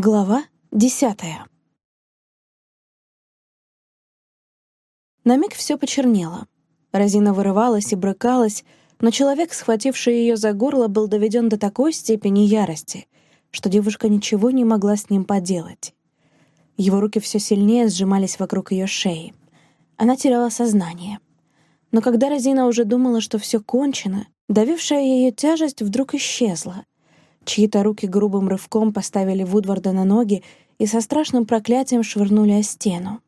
Глава десятая. На миг все почернело. Розина вырывалась и брыкалась, но человек, схвативший ее за горло, был доведен до такой степени ярости, что девушка ничего не могла с ним поделать. Его руки все сильнее сжимались вокруг ее шеи. Она теряла сознание. Но когда Розина уже думала, что все кончено, давившая ее тяжесть вдруг исчезла — Чьи-то руки грубым рывком поставили Вудварда на ноги и со страшным проклятием швырнули о стену.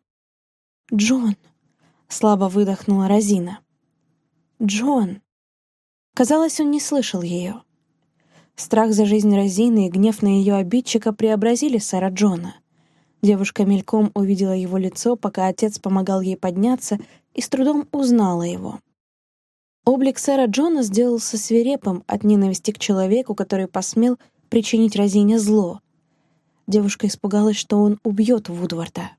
«Джон!» — слабо выдохнула Розина. «Джон!» Казалось, он не слышал ее. Страх за жизнь Розины и гнев на ее обидчика преобразили сэра Джона. Девушка мельком увидела его лицо, пока отец помогал ей подняться, и с трудом узнала его. Облик сэра Джона сделался свирепым от ненависти к человеку, который посмел причинить Розине зло. Девушка испугалась, что он убьет Вудварда.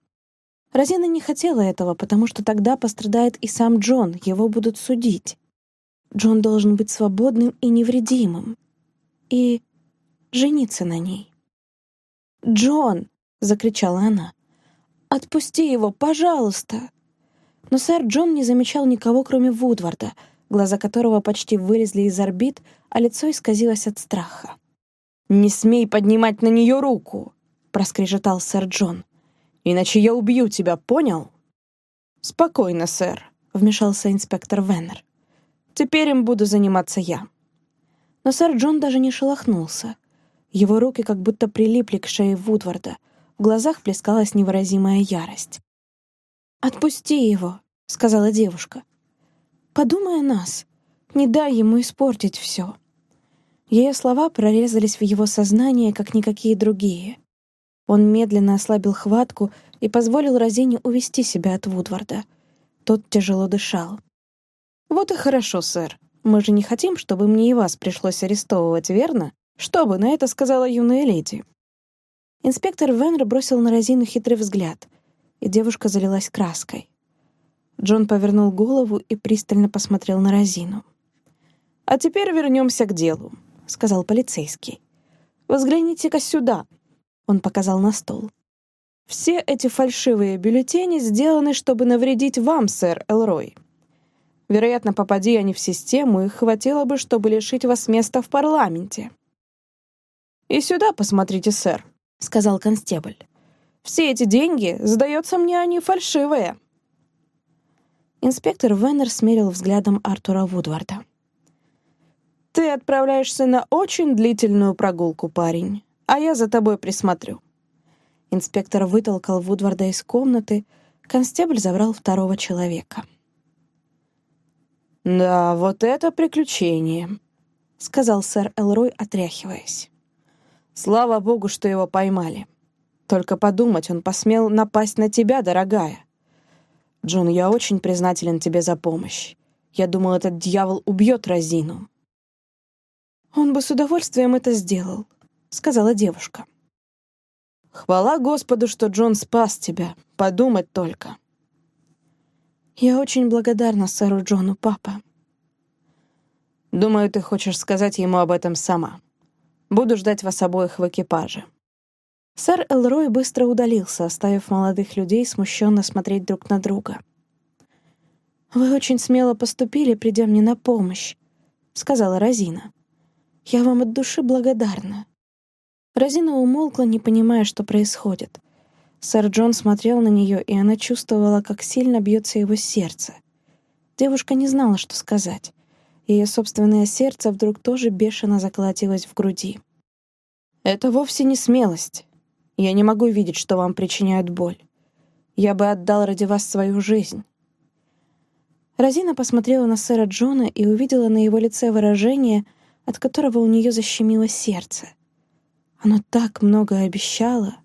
Розина не хотела этого, потому что тогда пострадает и сам Джон, его будут судить. Джон должен быть свободным и невредимым. И жениться на ней. «Джон!» — закричала она. «Отпусти его, пожалуйста!» Но сэр Джон не замечал никого, кроме Вудварда — глаза которого почти вылезли из орбит, а лицо исказилось от страха. «Не смей поднимать на нее руку!» — проскрежетал сэр Джон. «Иначе я убью тебя, понял?» «Спокойно, сэр», — вмешался инспектор Веннер. «Теперь им буду заниматься я». Но сэр Джон даже не шелохнулся. Его руки как будто прилипли к шее Вудварда. В глазах плескалась невыразимая ярость. «Отпусти его», — сказала девушка. Подумай о нас. Не дай ему испортить все. Ее слова прорезались в его сознание, как никакие другие. Он медленно ослабил хватку и позволил Розине увести себя от Вудварда. Тот тяжело дышал. «Вот и хорошо, сэр. Мы же не хотим, чтобы мне и вас пришлось арестовывать, верно? Что бы на это сказала юная леди?» Инспектор Венер бросил на Розину хитрый взгляд, и девушка залилась краской. Джон повернул голову и пристально посмотрел на Розину. «А теперь вернемся к делу», — сказал полицейский. «Взгляните-ка сюда», — он показал на стол. «Все эти фальшивые бюллетени сделаны, чтобы навредить вам, сэр Элрой. Вероятно, попади они в систему, их хватило бы, чтобы лишить вас места в парламенте». «И сюда посмотрите, сэр», — сказал констебль. «Все эти деньги, сдается мне, они фальшивые». Инспектор Веннер смерил взглядом Артура Вудварда. «Ты отправляешься на очень длительную прогулку, парень, а я за тобой присмотрю». Инспектор вытолкал Вудварда из комнаты, констебль забрал второго человека. «Да, вот это приключение», — сказал сэр Элрой, отряхиваясь. «Слава богу, что его поймали. Только подумать, он посмел напасть на тебя, дорогая. «Джон, я очень признателен тебе за помощь. Я думал, этот дьявол убьет Розину». «Он бы с удовольствием это сделал», — сказала девушка. «Хвала Господу, что Джон спас тебя. Подумать только». «Я очень благодарна сэру Джону, папа». «Думаю, ты хочешь сказать ему об этом сама. Буду ждать вас обоих в экипаже». Сэр Элрой быстро удалился, оставив молодых людей смущенно смотреть друг на друга. «Вы очень смело поступили, придя мне на помощь», — сказала Розина. «Я вам от души благодарна». Розина умолкла, не понимая, что происходит. Сэр Джон смотрел на нее, и она чувствовала, как сильно бьется его сердце. Девушка не знала, что сказать. Ее собственное сердце вдруг тоже бешено заколотилось в груди. «Это вовсе не смелость», я не могу видеть, что вам причиняют боль. Я бы отдал ради вас свою жизнь». Розина посмотрела на сэра Джона и увидела на его лице выражение, от которого у нее защемило сердце. Оно так многое обещало.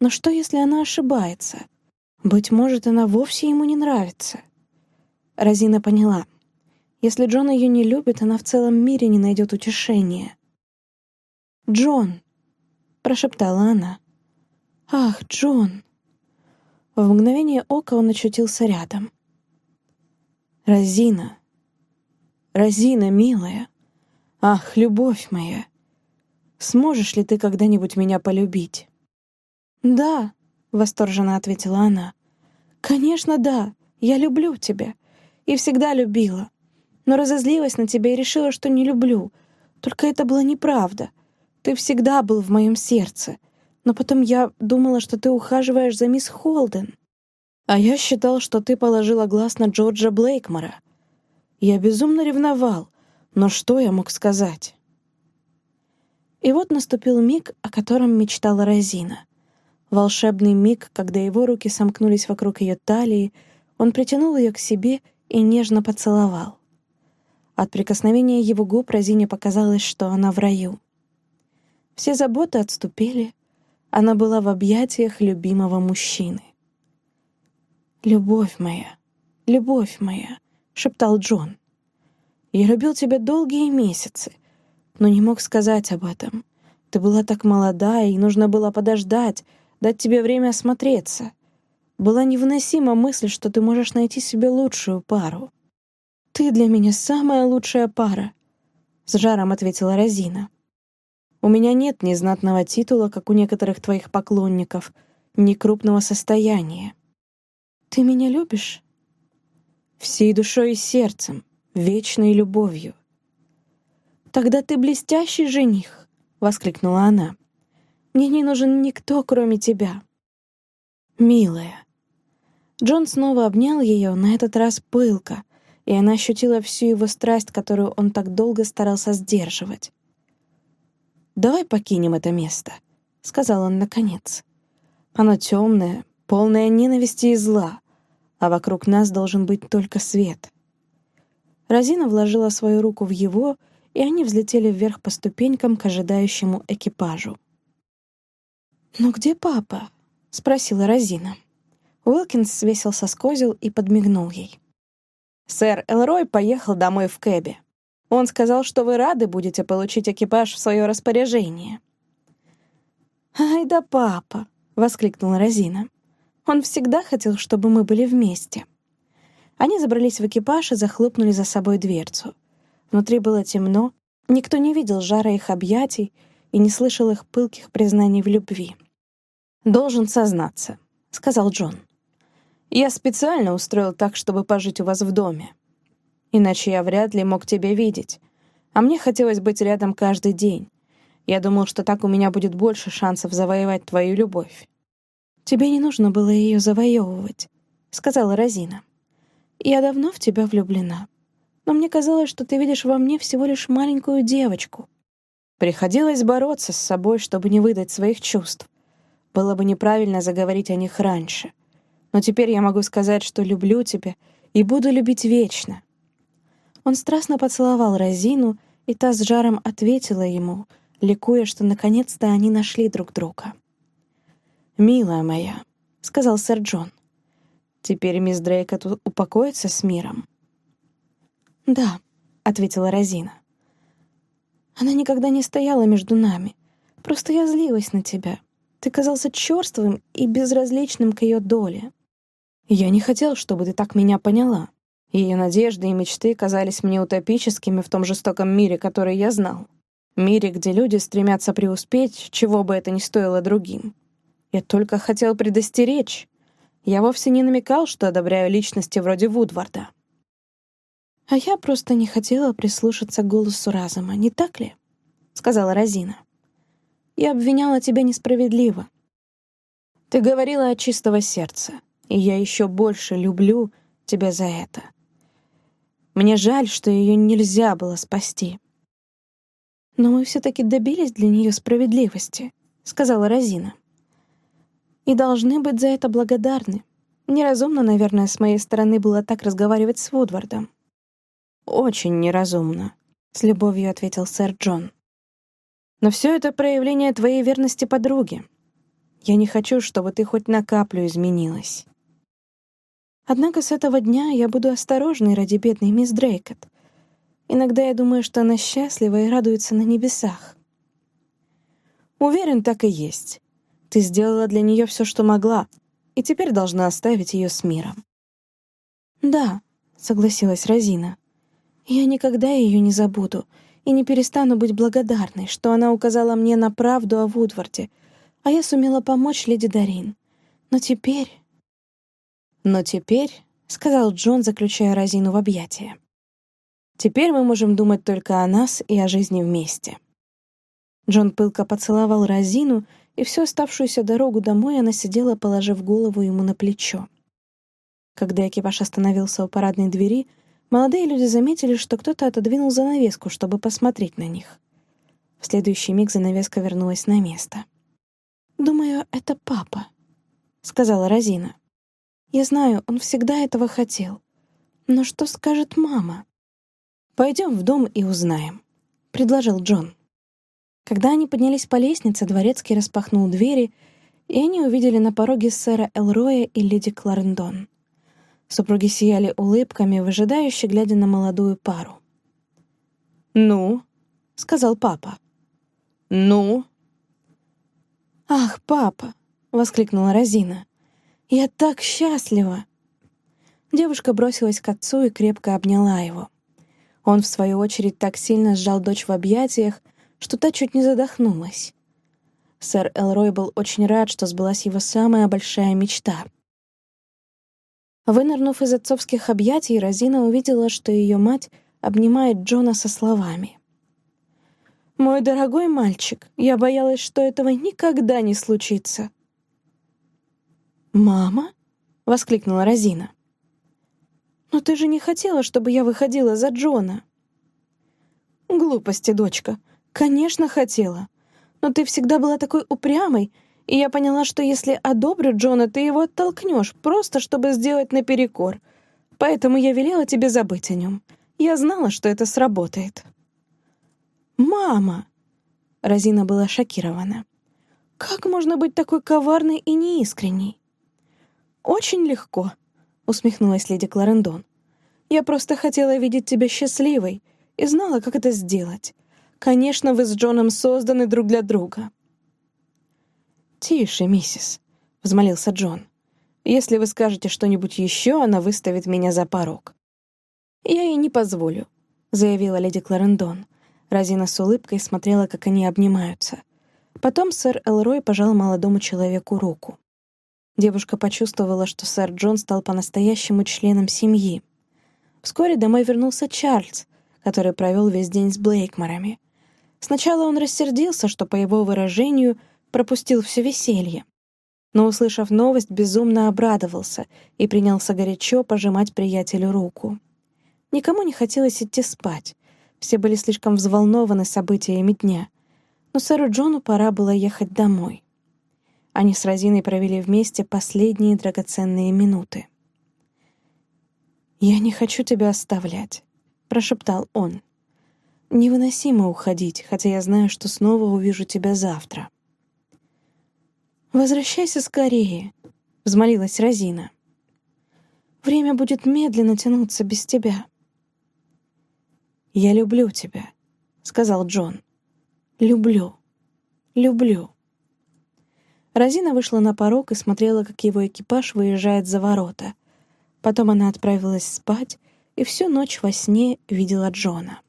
Но что, если она ошибается? Быть может, она вовсе ему не нравится. Розина поняла. Если Джон ее не любит, она в целом мире не найдет утешения. «Джон!» — прошептала она. «Ах, Джон!» В мгновение ока он очутился рядом. «Розина! Розина, милая! Ах, любовь моя! Сможешь ли ты когда-нибудь меня полюбить?» «Да», — восторженно ответила она. «Конечно, да. Я люблю тебя. И всегда любила. Но разозлилась на тебя и решила, что не люблю. Только это была неправда. Ты всегда был в моем сердце. Но потом я думала, что ты ухаживаешь за мисс Холден. А я считал, что ты положила глаз на Джорджа Блейкмора. Я безумно ревновал. Но что я мог сказать?» И вот наступил миг, о котором мечтала Розина. Волшебный миг, когда его руки сомкнулись вокруг ее талии, он притянул ее к себе и нежно поцеловал. От прикосновения его губ Розине показалось, что она в раю. Все заботы отступили, она была в объятиях любимого мужчины. «Любовь моя, любовь моя», — шептал Джон. «Я любил тебя долгие месяцы, но не мог сказать об этом. Ты была так молода, и нужно было подождать, дать тебе время осмотреться. Была невыносима мысль, что ты можешь найти себе лучшую пару. «Ты для меня самая лучшая пара», — с жаром ответила Розина. «У меня нет ни знатного титула, как у некоторых твоих поклонников, ни крупного состояния. Ты меня любишь?» «Всей душой и сердцем, вечной любовью». «Тогда ты блестящий жених», — воскликнула она. Мне не нужен никто, кроме тебя. Милая. Джон снова обнял ее, на этот раз пылко, и она ощутила всю его страсть, которую он так долго старался сдерживать. «Давай покинем это место», — сказал он наконец. «Оно темное, полное ненависти и зла, а вокруг нас должен быть только свет». Розина вложила свою руку в его, и они взлетели вверх по ступенькам к ожидающему экипажу. «Но где папа?» — спросила Розина. Уилкинс свесился с козел и подмигнул ей. «Сэр Элрой поехал домой в кэбе. Он сказал, что вы рады будете получить экипаж в свое распоряжение». «Ай да папа!» — воскликнула Розина. «Он всегда хотел, чтобы мы были вместе». Они забрались в экипаж и захлопнули за собой дверцу. Внутри было темно, никто не видел жара их объятий, и не слышал их пылких признаний в любви. «Должен сознаться», — сказал Джон. «Я специально устроил так, чтобы пожить у вас в доме. Иначе я вряд ли мог тебя видеть. А мне хотелось быть рядом каждый день. Я думал, что так у меня будет больше шансов завоевать твою любовь». «Тебе не нужно было ее завоевывать», — сказала Розина. «Я давно в тебя влюблена. Но мне казалось, что ты видишь во мне всего лишь маленькую девочку, Приходилось бороться с собой, чтобы не выдать своих чувств. Было бы неправильно заговорить о них раньше. Но теперь я могу сказать, что люблю тебя и буду любить вечно. Он страстно поцеловал Розину, и та с жаром ответила ему, ликуя, что наконец-то они нашли друг друга. «Милая моя», — сказал сэр Джон, — «теперь мисс Дрейкот упокоится с миром?» «Да», — ответила Розина. Она никогда не стояла между нами. Просто я злилась на тебя. Ты казался черствым и безразличным к ее доле. Я не хотел, чтобы ты так меня поняла. Ее надежды и мечты казались мне утопическими в том жестоком мире, который я знал. Мире, где люди стремятся преуспеть, чего бы это ни стоило другим. Я только хотел предостеречь. Я вовсе не намекал, что одобряю личности вроде Вудварда. «А я просто не хотела прислушаться к голосу разума, не так ли?» — сказала Розина. «Я обвиняла тебя несправедливо. Ты говорила от чистого сердца, и я еще больше люблю тебя за это. Мне жаль, что ее нельзя было спасти». «Но мы все-таки добились для нее справедливости», — сказала Розина. «И должны быть за это благодарны. Неразумно, наверное, с моей стороны было так разговаривать с Вудвардом. «Очень неразумно», — с любовью ответил сэр Джон. «Но все это проявление твоей верности подруге. Я не хочу, чтобы ты хоть на каплю изменилась». Однако с этого дня я буду осторожной ради бедной мисс Дрейкот. Иногда я думаю, что она счастлива и радуется на небесах. Уверен, так и есть. Ты сделала для нее все, что могла, и теперь должна оставить ее с миром. «Да», — согласилась Розина. Я никогда ее не забуду и не перестану быть благодарной, что она указала мне на правду о Вудварде, а я сумела помочь леди Дарин. Но теперь... Но теперь, — сказал Джон, заключая Розину в объятия, — теперь мы можем думать только о нас и о жизни вместе. Джон пылко поцеловал Розину, и всю оставшуюся дорогу домой она сидела, положив голову ему на плечо. Когда экипаж остановился у парадной двери, молодые люди заметили, что кто-то отодвинул занавеску, чтобы посмотреть на них. В следующий миг занавеска вернулась на место. «Думаю, это папа», — сказала Розина. «Я знаю, он всегда этого хотел. Но что скажет мама?» «Пойдем в дом и узнаем», — предложил Джон. Когда они поднялись по лестнице, дворецкий распахнул двери, и они увидели на пороге сэра Элроя и леди Кларендон. Супруги сияли улыбками, выжидающе глядя на молодую пару. «Ну?» — сказал папа. «Ну?» «Ах, папа!» — воскликнула Розина. «Я так счастлива!» Девушка бросилась к отцу и крепко обняла его. Он, в свою очередь, так сильно сжал дочь в объятиях, что та чуть не задохнулась. Сэр Элрой был очень рад, что сбылась его самая большая мечта — Вынырнув из отцовских объятий, Розина увидела, что ее мать обнимает Джона со словами. «Мой дорогой мальчик, я боялась, что этого никогда не случится». «Мама?» — воскликнула Розина. «Но ты же не хотела, чтобы я выходила за Джона?» «Глупости, дочка. Конечно, хотела. Но ты всегда была такой упрямой и я поняла, что если одобрю Джона, ты его оттолкнешь, просто чтобы сделать наперекор. Поэтому я велела тебе забыть о нем. Я знала, что это сработает. «Мама!» Розина была шокирована. «Как можно быть такой коварной и неискренней?» «Очень легко», — усмехнулась леди Кларендон. «Я просто хотела видеть тебя счастливой и знала, как это сделать. Конечно, вы с Джоном созданы друг для друга. «Тише, миссис», — взмолился Джон. «Если вы скажете что-нибудь еще, она выставит меня за порог». «Я ей не позволю», — заявила леди Кларендон. Розина с улыбкой смотрела, как они обнимаются. Потом сэр Элрой пожал молодому человеку руку. Девушка почувствовала, что сэр Джон стал по-настоящему членом семьи. Вскоре домой вернулся Чарльз, который провел весь день с Блейкморами. Сначала он рассердился, что, по его выражению, пропустил все веселье. Но, услышав новость, безумно обрадовался и принялся горячо пожимать приятелю руку. Никому не хотелось идти спать. Все были слишком взволнованы событиями дня. Но сэру Джону пора было ехать домой. Они с Розиной провели вместе последние драгоценные минуты. «Я не хочу тебя оставлять», — прошептал он. «Невыносимо уходить, хотя я знаю, что снова увижу тебя завтра». «Возвращайся скорее», — взмолилась Розина. «Время будет медленно тянуться без тебя». «Я люблю тебя», — сказал Джон. «Люблю. Люблю». Розина вышла на порог и смотрела, как его экипаж выезжает за ворота. Потом она отправилась спать и всю ночь во сне видела Джона.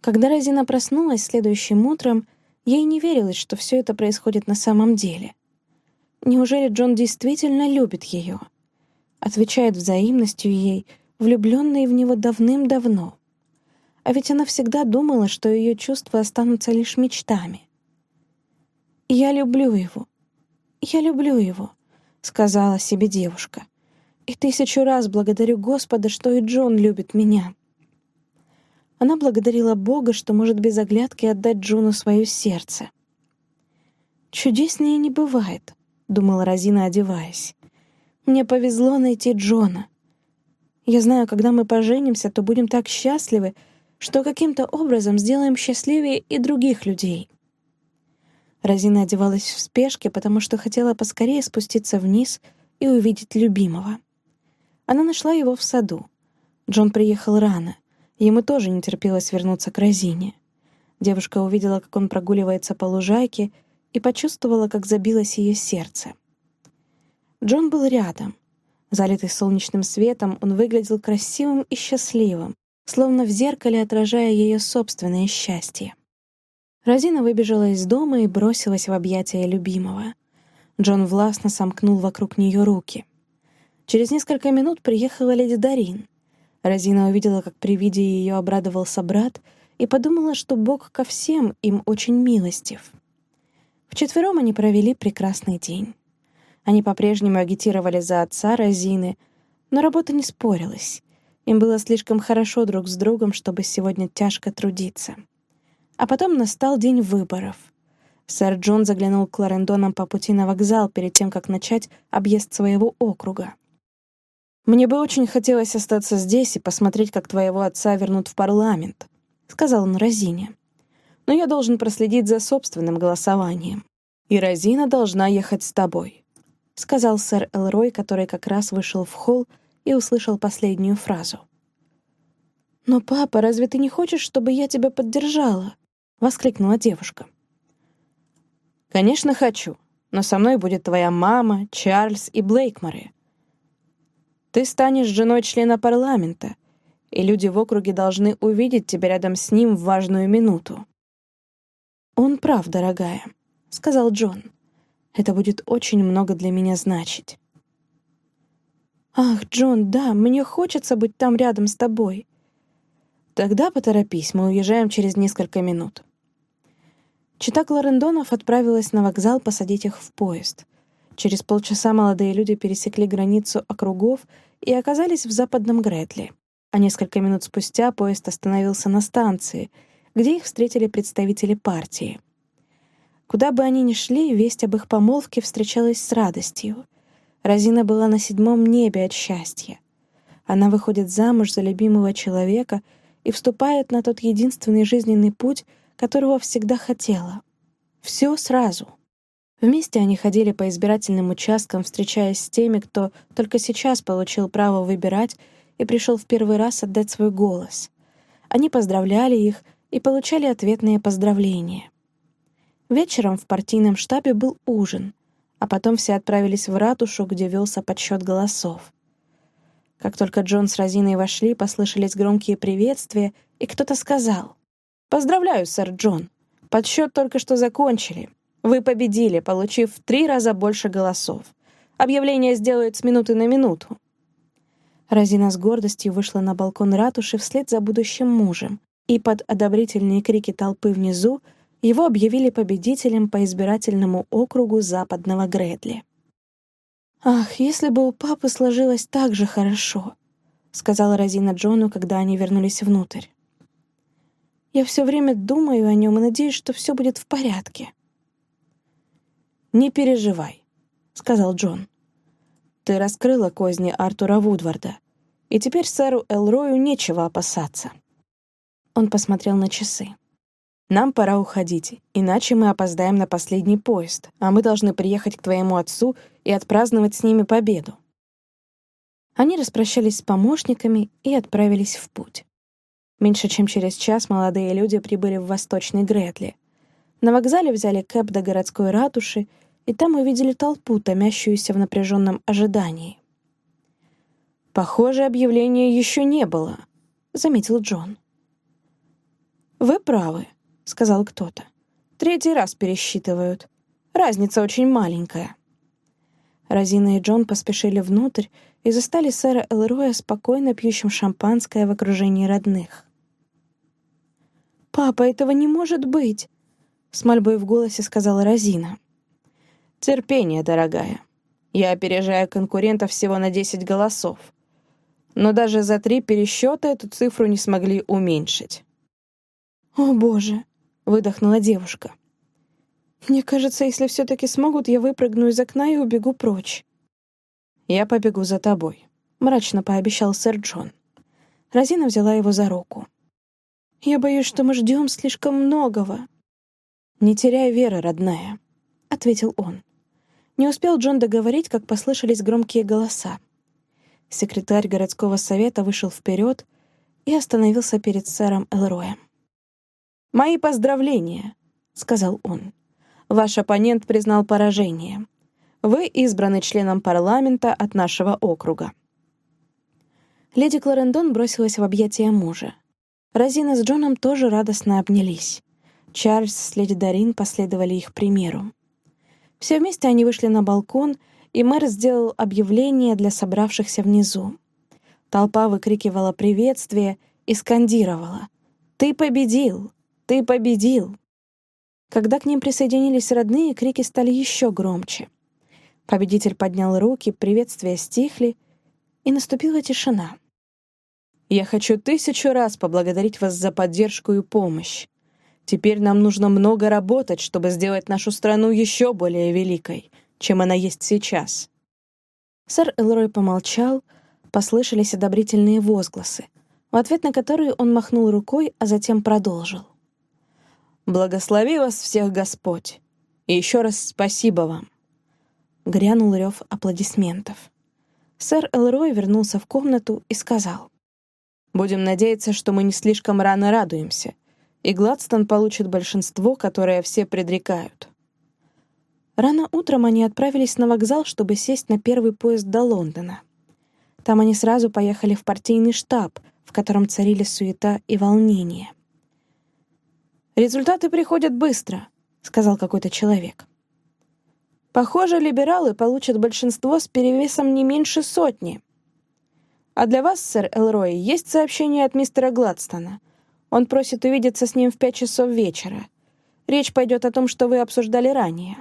Когда Розина проснулась следующим утром, Ей не верилось, что все это происходит на самом деле. Неужели Джон действительно любит ее? Отвечает взаимностью ей, влюбленной в него давным-давно. А ведь она всегда думала, что ее чувства останутся лишь мечтами. «Я люблю его. Я люблю его», — сказала себе девушка. «И тысячу раз благодарю Господа, что и Джон любит меня». Она благодарила Бога, что может без оглядки отдать Джуну свое сердце. «Чудеснее не бывает», — думала Розина, одеваясь. «Мне повезло найти Джона. Я знаю, когда мы поженимся, то будем так счастливы, что каким-то образом сделаем счастливее и других людей». Розина одевалась в спешке, потому что хотела поскорее спуститься вниз и увидеть любимого. Она нашла его в саду. Джон приехал рано — Ему тоже не терпелось вернуться к Розине. Девушка увидела, как он прогуливается по лужайке, и почувствовала, как забилось ее сердце. Джон был рядом. Залитый солнечным светом, он выглядел красивым и счастливым, словно в зеркале отражая ее собственное счастье. Розина выбежала из дома и бросилась в объятия любимого. Джон властно сомкнул вокруг нее руки. Через несколько минут приехала леди Дарин. Розина увидела, как при виде ее обрадовался брат, и подумала, что Бог ко всем им очень милостив. Вчетвером они провели прекрасный день. Они по-прежнему агитировали за отца Розины, но работа не спорилась. Им было слишком хорошо друг с другом, чтобы сегодня тяжко трудиться. А потом настал день выборов. Сэр Джон заглянул к Лорендонам по пути на вокзал перед тем, как начать объезд своего округа. «Мне бы очень хотелось остаться здесь и посмотреть, как твоего отца вернут в парламент», — сказал он Розине. «Но я должен проследить за собственным голосованием. И Розина должна ехать с тобой», — сказал сэр Элрой, который как раз вышел в холл и услышал последнюю фразу. «Но, папа, разве ты не хочешь, чтобы я тебя поддержала?» — воскликнула девушка. «Конечно, хочу, но со мной будет твоя мама, Чарльз и Блейкморы. Ты станешь женой члена парламента, и люди в округе должны увидеть тебя рядом с ним в важную минуту». «Он прав, дорогая», — сказал Джон. «Это будет очень много для меня значить». «Ах, Джон, да, мне хочется быть там рядом с тобой». «Тогда поторопись, мы уезжаем через несколько минут». Чита Кларендонов отправилась на вокзал посадить их в поезд. Через полчаса молодые люди пересекли границу округов и оказались в западном Гретле. А несколько минут спустя поезд остановился на станции, где их встретили представители партии. Куда бы они ни шли, весть об их помолвке встречалась с радостью — Розина была на седьмом небе от счастья. Она выходит замуж за любимого человека и вступает на тот единственный жизненный путь, которого всегда хотела. Все сразу. Вместе они ходили по избирательным участкам, встречаясь с теми, кто только сейчас получил право выбирать и пришел в первый раз отдать свой голос. Они поздравляли их и получали ответные поздравления. Вечером в партийном штабе был ужин — а потом все отправились в ратушу, где велся подсчет голосов. Как только Джон с Розиной вошли, послышались громкие приветствия, и кто-то сказал «Поздравляю, сэр Джон. Подсчет только что закончили. Вы победили, получив в три раза больше голосов. Объявление сделают с минуты на минуту». Розина с гордостью вышла на балкон ратуши вслед за будущим мужем, и под одобрительные крики толпы внизу его объявили победителем по избирательному округу западного Гредли. «Ах, если бы у папы сложилось так же хорошо», — сказала Розина Джону, когда они вернулись внутрь. «Я все время думаю о нем и надеюсь, что все будет в порядке». «Не переживай», — сказал Джон. «Ты раскрыла козни Артура Вудварда, и теперь сэру Элрою нечего опасаться». Он посмотрел на часы. Нам пора уходить, иначе мы опоздаем на последний поезд, а мы должны приехать к твоему отцу и отпраздновать с ними победу». Они распрощались с помощниками и отправились в путь. Меньше чем через час молодые люди прибыли в Восточный Гретли. На вокзале взяли кэп до городской ратуши, и там увидели толпу, томящуюся в напряженном ожидании. «Похоже, объявления еще не было», — заметил Джон. «Вы правы», — сказал кто-то. «Третий раз пересчитывают. Разница очень маленькая». Розина и Джон поспешили внутрь и застали сэра Элроя спокойно пьющим шампанское в окружении родных. «Папа, этого не может быть!» — с мольбой в голосе сказала Розина. «Терпение, дорогая. Я опережаю конкурентов всего на десять голосов. Но даже за три пересчета эту цифру не смогли уменьшить». «О, Боже!» выдохнула девушка. «Мне кажется, если все-таки смогут, я выпрыгну из окна и убегу прочь». «Я побегу за тобой», — мрачно пообещал сэр Джон. Розина взяла его за руку. «Я боюсь, что мы ждем слишком многого». «Не теряй веры, родная», — ответил он. Не успел Джон договорить, как послышались громкие голоса. Секретарь городского совета вышел вперед и остановился перед сэром Элроем. «Мои поздравления», — сказал он. «Ваш оппонент признал поражение. Вы избраны членом парламента от нашего округа». Леди Кларендон бросилась в объятия мужа. Розина с Джоном тоже радостно обнялись. Чарльз с леди Дарин последовали их примеру. Все вместе они вышли на балкон, и мэр сделал объявление для собравшихся внизу. Толпа выкрикивала приветствие и скандировала «Ты победил! Ты победил!». Когда к ним присоединились родные, крики стали еще громче. Победитель поднял руки, приветствия стихли, и наступила тишина. «Я хочу тысячу раз поблагодарить вас за поддержку и помощь. Теперь нам нужно много работать, чтобы сделать нашу страну еще более великой, чем она есть сейчас». Сэр Элрой помолчал, послышались одобрительные возгласы, в ответ на которые он махнул рукой, а затем продолжил. «Благослови вас всех Господь! И еще раз спасибо вам!» Грянул рев аплодисментов. Сэр Элрой вернулся в комнату и сказал. «Будем надеяться, что мы не слишком рано радуемся, и Гладстон получит большинство, которое все предрекают». Рано утром они отправились на вокзал, чтобы сесть на первый поезд до Лондона. Там они сразу поехали в партийный штаб, в котором царили суета и волнение. «Результаты приходят быстро», — сказал какой-то человек. «Похоже, либералы получат большинство с перевесом не меньше сотни. А для вас, сэр Элрой, есть сообщение от мистера Гладстона. Он просит увидеться с ним в пять часов вечера. Речь пойдет о том, что вы обсуждали ранее».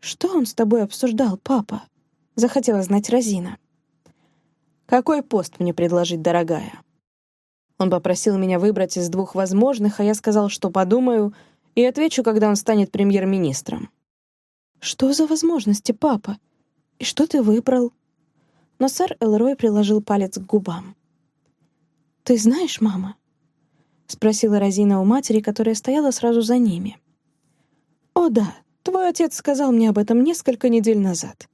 «Что он с тобой обсуждал, папа?» — захотела знать Розина. «Какой пост мне предложить, дорогая?» Он попросил меня выбрать из двух возможных, а я сказал, что подумаю, и отвечу, когда он станет премьер-министром. «Что за возможности, папа? И что ты выбрал?» Но сэр Элрой приложил палец к губам. «Ты знаешь, мама?» — спросила Розина у матери, которая стояла сразу за ними. «О да, твой отец сказал мне об этом несколько недель назад.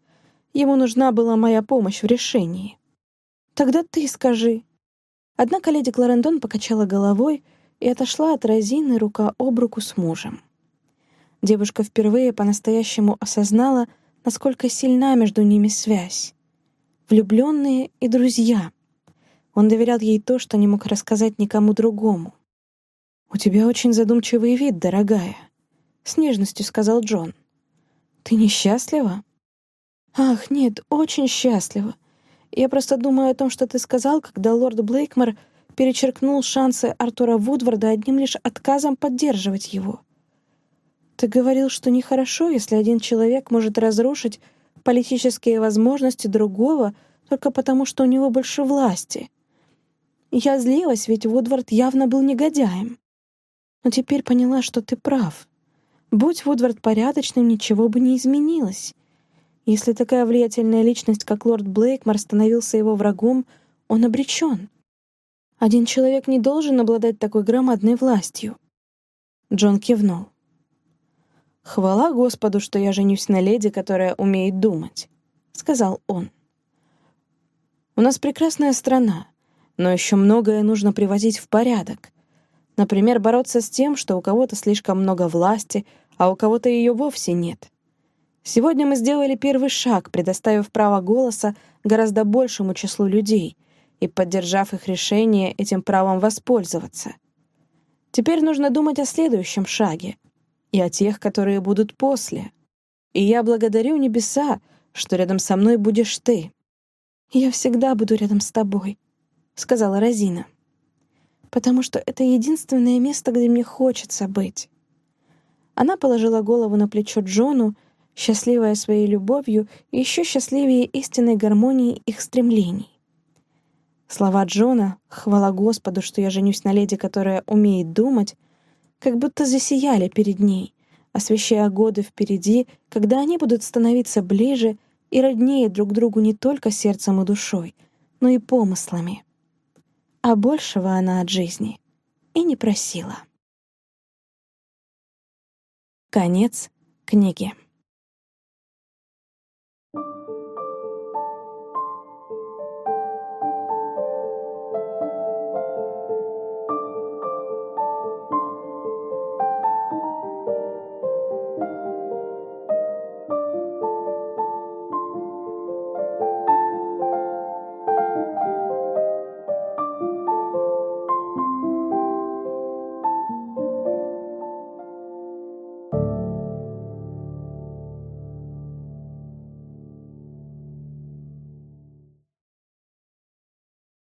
Ему нужна была моя помощь в решении. Тогда ты скажи, Однако леди Кларендон покачала головой и отошла от Розины рука об руку с мужем. Девушка впервые по-настоящему осознала, насколько сильна между ними связь. Влюбленные и друзья. Он доверял ей то, что не мог рассказать никому другому. «У тебя очень задумчивый вид, дорогая», — с нежностью сказал Джон. «Ты несчастлива?» «Ах, нет, очень счастлива. Я просто думаю о том, что ты сказал, когда лорд Блейкмор перечеркнул шансы Артура Вудварда одним лишь отказом поддерживать его. Ты говорил, что нехорошо, если один человек может разрушить политические возможности другого только потому, что у него больше власти. Я злилась, ведь Вудвард явно был негодяем. Но теперь поняла, что ты прав. Будь Вудвард порядочным, ничего бы не изменилось. Если такая влиятельная личность, как лорд Блейкмор, становился его врагом, он обречен. Один человек не должен обладать такой громадной властью. Джон кивнул. «Хвала Господу, что я женюсь на леди, которая умеет думать», — сказал он. «У нас прекрасная страна, но еще многое нужно приводить в порядок. Например, бороться с тем, что у кого-то слишком много власти, а у кого-то ее вовсе нет. Сегодня мы сделали первый шаг, предоставив право голоса гораздо большему числу людей и поддержав их решение этим правом воспользоваться. Теперь нужно думать о следующем шаге и о тех, которые будут после. И я благодарю небеса, что рядом со мной будешь ты. «Я всегда буду рядом с тобой», — сказала Розина. «Потому что это единственное место, где мне хочется быть». Она положила голову на плечо Джону, счастливая своей любовью и еще счастливее истинной гармонии их стремлений. Слова Джона «Хвала Господу, что я женюсь на леди, которая умеет думать», как будто засияли перед ней, освещая годы впереди, когда они будут становиться ближе и роднее друг другу не только сердцем и душой, но и помыслами. А большего она от жизни и не просила. Конец книги.